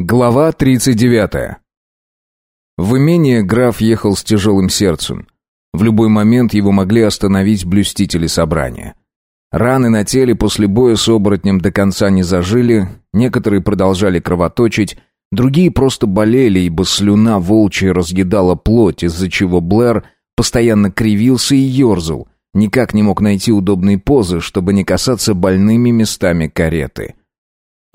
Глава 39. В имение граф ехал с тяжелым сердцем. В любой момент его могли остановить блюстители собрания. Раны на теле после боя с оборотнем до конца не зажили, некоторые продолжали кровоточить, другие просто болели, ибо слюна волчья разъедала плоть, из-за чего Блэр постоянно кривился и ерзал, никак не мог найти удобной позы, чтобы не касаться больными местами кареты.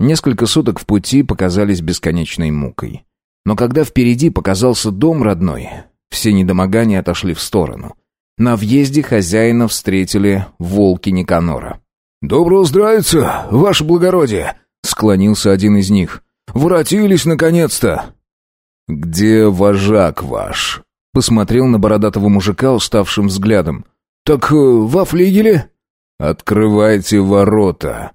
Несколько суток в пути показались бесконечной мукой. Но когда впереди показался дом родной, все недомогания отошли в сторону. На въезде хозяина встретили волки Никанора. «Доброго здравица, ваше благородие!» — склонился один из них. «Воротились, наконец-то!» «Где вожак ваш?» — посмотрел на бородатого мужика уставшим взглядом. «Так э, во флигеле?» «Открывайте ворота!»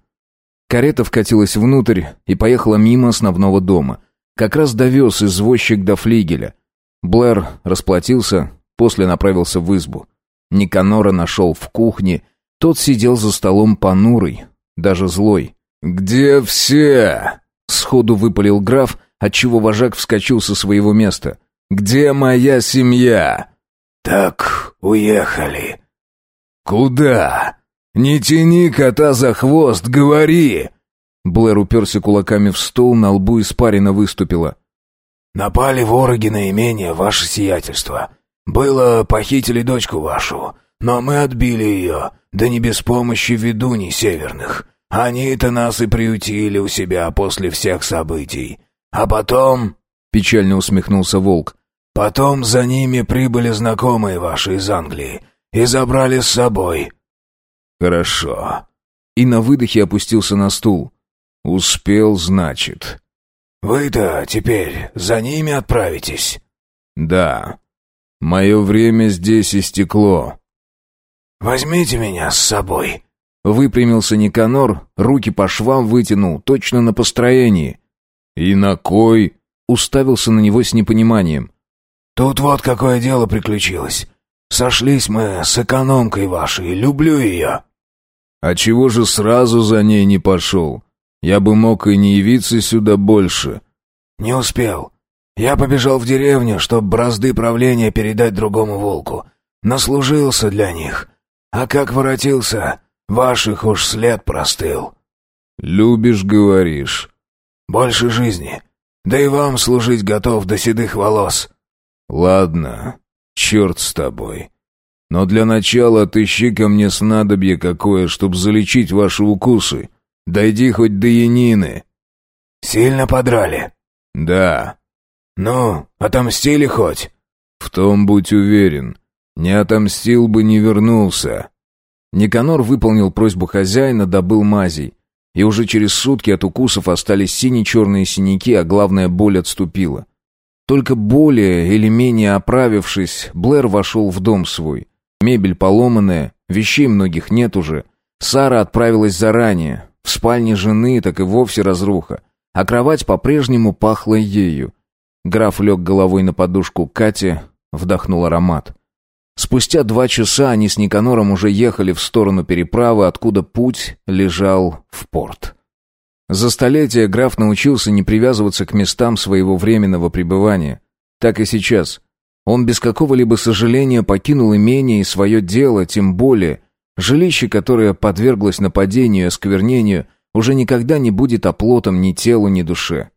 Карета вкатилась внутрь и поехала мимо основного дома. Как раз довез извозчик до флигеля. Блэр расплатился, после направился в избу. Никанора нашел в кухне. Тот сидел за столом понурый, даже злой. «Где все?» — сходу выпалил граф, отчего вожак вскочил со своего места. «Где моя семья?» «Так уехали». «Куда?» «Не тяни кота за хвост, говори!» Блэр уперся кулаками в стол, на лбу испарина выступила. «Напали вороги на имение, ваше сиятельство. Было, похитили дочку вашу, но мы отбили ее, да не без помощи ведуней северных. Они-то нас и приютили у себя после всех событий. А потом...» — печально усмехнулся волк. «Потом за ними прибыли знакомые ваши из Англии и забрали с собой». «Хорошо». И на выдохе опустился на стул. «Успел, значит». «Вы-то теперь за ними отправитесь?» «Да. Мое время здесь истекло». «Возьмите меня с собой». Выпрямился Никанор, руки по швам вытянул, точно на построении. «И на кой?» Уставился на него с непониманием. «Тут вот какое дело приключилось. Сошлись мы с экономкой вашей, люблю ее». «А чего же сразу за ней не пошел? Я бы мог и не явиться сюда больше». «Не успел. Я побежал в деревню, чтобы бразды правления передать другому волку. Наслужился для них. А как воротился, ваших уж след простыл». «Любишь, говоришь». «Больше жизни. Да и вам служить готов до седых волос». «Ладно, черт с тобой. Но для начала отыщи ко мне снадобье какое, чтоб залечить ваши укусы. Дойди хоть до янины». «Сильно подрали?» «Да». «Ну, отомстили хоть?» «В том будь уверен. Не отомстил бы, не вернулся». Никанор выполнил просьбу хозяина, добыл мазей. И уже через сутки от укусов остались сине-черные синяки, а главное, боль отступила. Только более или менее оправившись, Блэр вошел в дом свой. Мебель поломанная, вещей многих нет уже. Сара отправилась заранее. В спальне жены так и вовсе разруха. А кровать по-прежнему пахла ею. Граф лег головой на подушку Кати, вдохнул аромат. Спустя два часа они с Никанором уже ехали в сторону переправы, откуда путь лежал в порт. За столетия граф научился не привязываться к местам своего временного пребывания. Так и сейчас. Он без какого-либо сожаления покинул имение и свое дело, тем более жилище, которое подверглось нападению и осквернению, уже никогда не будет оплотом ни телу, ни душе.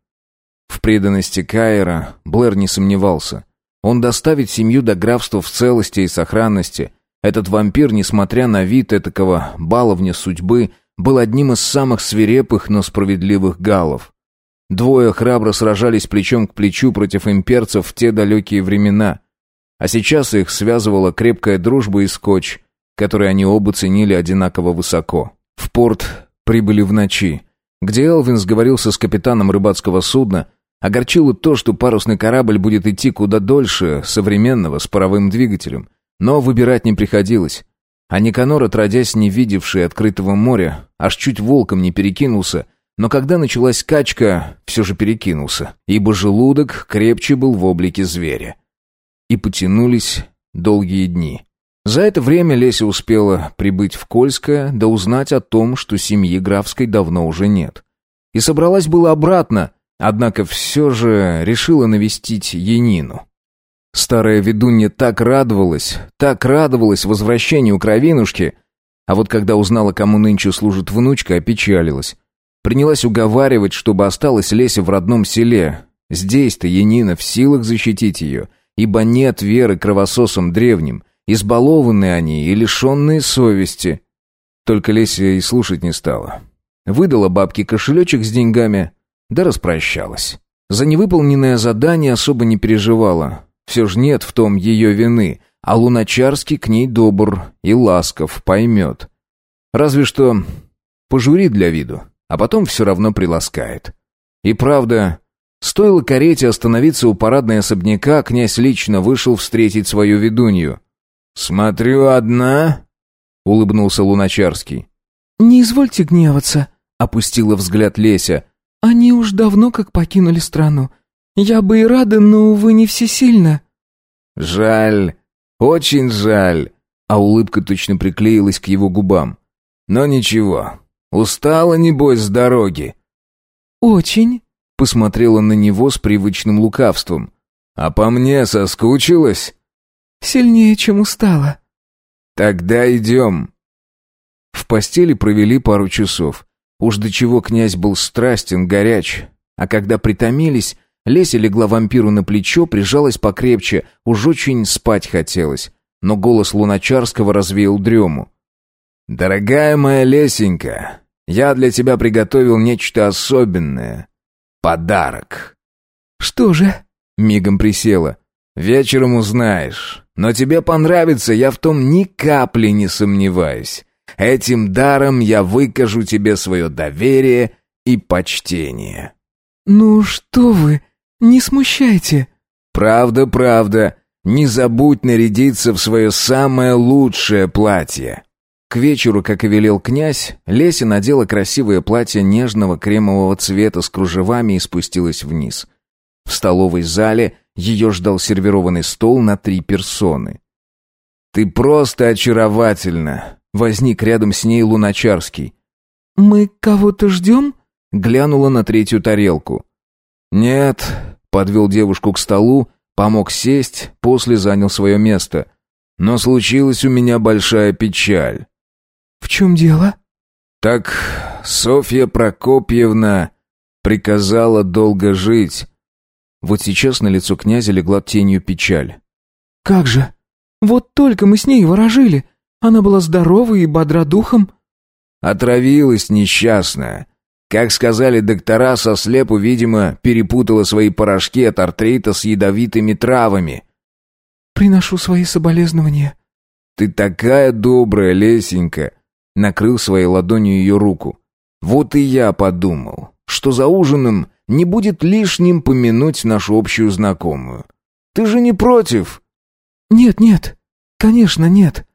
В преданности Кайра Блэр не сомневался. Он доставит семью до графства в целости и сохранности. Этот вампир, несмотря на вид этакого баловня судьбы, был одним из самых свирепых, но справедливых галов. Двое храбро сражались плечом к плечу против имперцев в те далекие времена. А сейчас их связывала крепкая дружба и скотч, который они оба ценили одинаково высоко. В порт прибыли в ночи, где Элвин сговорился с капитаном рыбацкого судна, огорчило то, что парусный корабль будет идти куда дольше современного с паровым двигателем, но выбирать не приходилось. А Никанор, отродясь не видевший открытого моря, аж чуть волком не перекинулся, но когда началась качка, все же перекинулся, ибо желудок крепче был в облике зверя. И потянулись долгие дни. За это время Леся успела прибыть в Кольское, да узнать о том, что семьи графской давно уже нет. И собралась была обратно, Однако все же решила навестить Янину. Старая ведунья так радовалась, так радовалась возвращению кровинушки, а вот когда узнала, кому нынче служит внучка, опечалилась. Принялась уговаривать, чтобы осталась Леся в родном селе. Здесь-то Янина в силах защитить ее, ибо нет веры кровососам древним, избалованные они и лишенные совести. Только Леся и слушать не стала. Выдала бабке кошелечек с деньгами, да распрощалась. За невыполненное задание особо не переживала. Все же нет в том ее вины, а Луначарский к ней добр и ласков, поймет. Разве что пожурит для виду, а потом все равно приласкает. И правда, стоило карете остановиться у парадной особняка, князь лично вышел встретить свою ведунью. «Смотрю, одна?» — улыбнулся Луначарский. «Не извольте гневаться», — опустила взгляд Леся. Они уж давно как покинули страну. Я бы и рада, но, увы, не всесильно». «Жаль, очень жаль», а улыбка точно приклеилась к его губам. «Но ничего, устала, небось, с дороги». «Очень», — посмотрела на него с привычным лукавством. «А по мне соскучилась?» «Сильнее, чем устала». «Тогда идем». В постели провели пару часов. Уж до чего князь был страстен, горяч. А когда притомились, Леся легла вампиру на плечо, прижалась покрепче, уж очень спать хотелось. Но голос Луначарского развеял дрему. «Дорогая моя Лесенька, я для тебя приготовил нечто особенное. Подарок». «Что же?» — мигом присела. «Вечером узнаешь. Но тебе понравится, я в том ни капли не сомневаюсь. Этим даром я выкажу тебе свое доверие и почтение». «Ну что вы, не смущайте». «Правда, правда. Не забудь нарядиться в свое самое лучшее платье». К вечеру, как и велел князь, Леся надела красивое платье нежного кремового цвета с кружевами и спустилась вниз. В столовой зале ее ждал сервированный стол на три персоны. «Ты просто очаровательна!» Возник рядом с ней Луначарский. «Мы кого-то ждем?» Глянула на третью тарелку. «Нет», — подвел девушку к столу, помог сесть, после занял свое место. «Но случилась у меня большая печаль». «В чем дело?» «Так Софья Прокопьевна приказала долго жить». Вот сейчас на лицо князя легла тенью печаль. «Как же? Вот только мы с ней ворожили. Она была здорова и бодра духом?» «Отравилась несчастная. Как сказали доктора, со слепу, видимо, перепутала свои порошки от артрита с ядовитыми травами». «Приношу свои соболезнования». «Ты такая добрая, Лесенька!» Накрыл своей ладонью ее руку. «Вот и я подумал, что за ужином не будет лишним помянуть нашу общую знакомую. Ты же не против?» «Нет, нет, конечно, нет».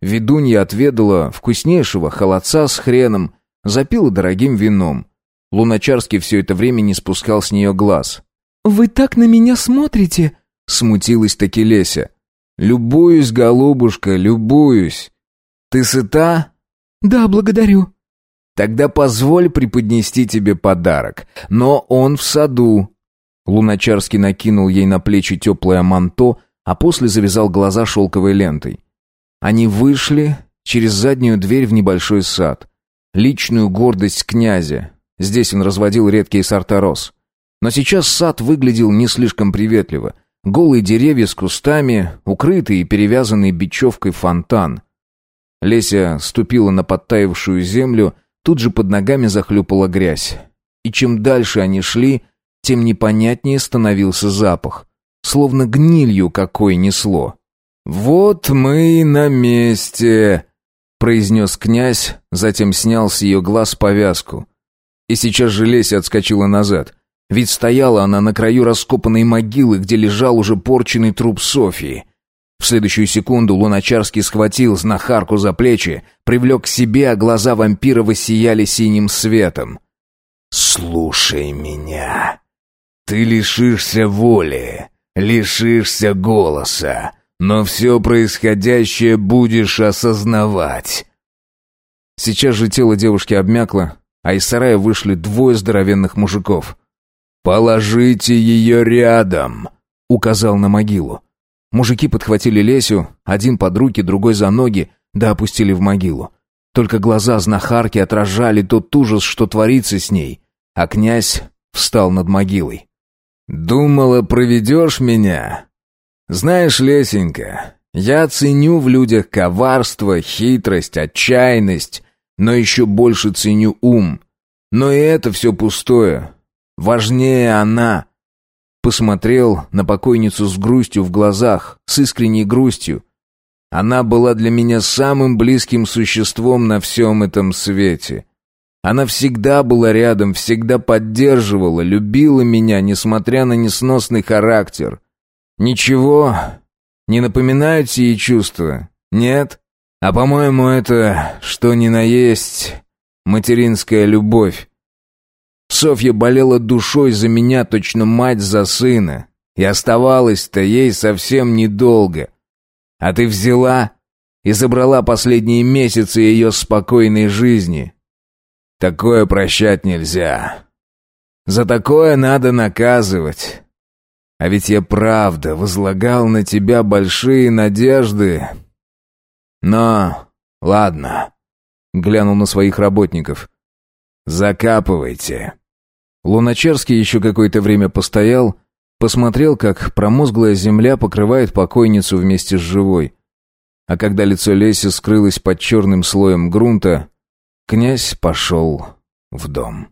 Ведунья отведала вкуснейшего холодца с хреном, запила дорогим вином. Луначарский все это время не спускал с нее глаз. «Вы так на меня смотрите!» — смутилась таки Леся. «Любуюсь, голубушка, любуюсь. Ты сыта?» «Да, благодарю». «Тогда позволь преподнести тебе подарок, но он в саду». Луначарский накинул ей на плечи теплое манто, а после завязал глаза шелковой лентой. Они вышли через заднюю дверь в небольшой сад. Личную гордость князя. Здесь он разводил редкие сорта роз. Но сейчас сад выглядел не слишком приветливо. Голые деревья с кустами, укрытый и перевязанный бечевкой фонтан. Леся ступила на подтаявшую землю, тут же под ногами захлюпала грязь. И чем дальше они шли, тем непонятнее становился запах. Словно гнилью какой несло. «Вот мы и на месте», — произнес князь, затем снял с ее глаз повязку. И сейчас же Леся отскочила назад. Ведь стояла она на краю раскопанной могилы, где лежал уже порченный труп Софии. В следующую секунду Луначарский схватил знахарку за плечи, привлек к себе, а глаза вампира воссияли синим светом. «Слушай меня. Ты лишишься воли, лишишься голоса, но все происходящее будешь осознавать». Сейчас же тело девушки обмякло, а из сарая вышли двое здоровенных мужиков. «Положите ее рядом», — указал на могилу. Мужики подхватили Лесю, один под руки, другой за ноги, да опустили в могилу. Только глаза знахарки отражали тот ужас, что творится с ней. А князь встал над могилой. «Думала, проведешь меня?» «Знаешь, Лесенька, я ценю в людях коварство, хитрость, отчаянность, но еще больше ценю ум. Но и это все пустое. Важнее она». Посмотрел на покойницу с грустью в глазах, с искренней грустью. Она была для меня самым близким существом на всем этом свете. Она всегда была рядом, всегда поддерживала, любила меня, несмотря на несносный характер. Ничего, не напоминают сии чувства? Нет? А по-моему, это, что ни на есть, материнская любовь. Софья болела душой за меня, точно мать за сына. И оставалась-то ей совсем недолго. А ты взяла и забрала последние месяцы ее спокойной жизни. Такое прощать нельзя. За такое надо наказывать. А ведь я правда возлагал на тебя большие надежды. Но, ладно, глянул на своих работников. Закапывайте. Луначарский еще какое-то время постоял, Посмотрел, как промозглая земля покрывает покойницу вместе с живой. А когда лицо Леси скрылось под черным слоем грунта, князь пошел в дом.